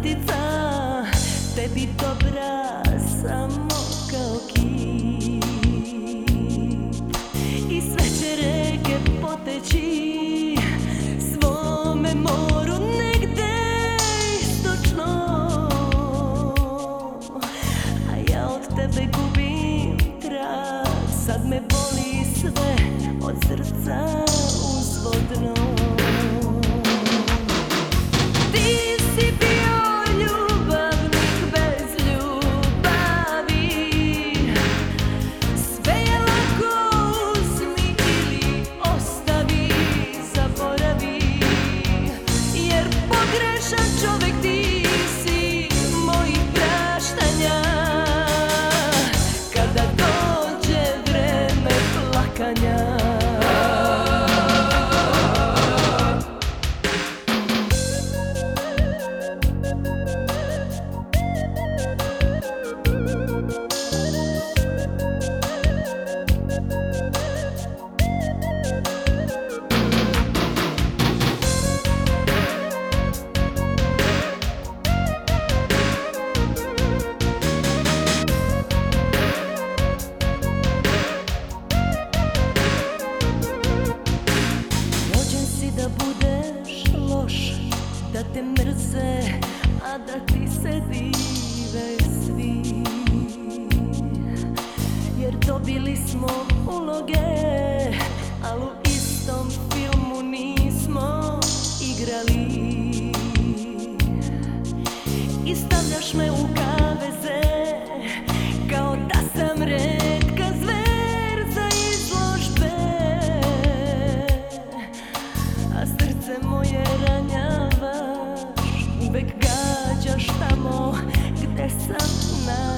sam svetica Tebi dobra samo kao kip. I sve će reke poteći Svome moru negde istočno. A ja od tebe gubim trag Sad me boli sve od srca natural. Da ti se dive svi. Jer dobili smo uloge, al u istom filmu nismo igrali. I stavljaš me u gosta, amor, que dessa não.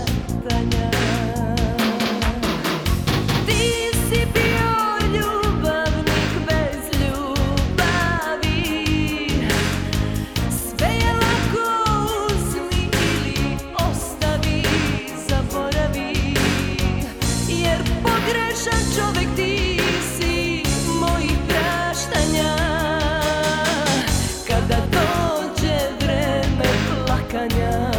hanya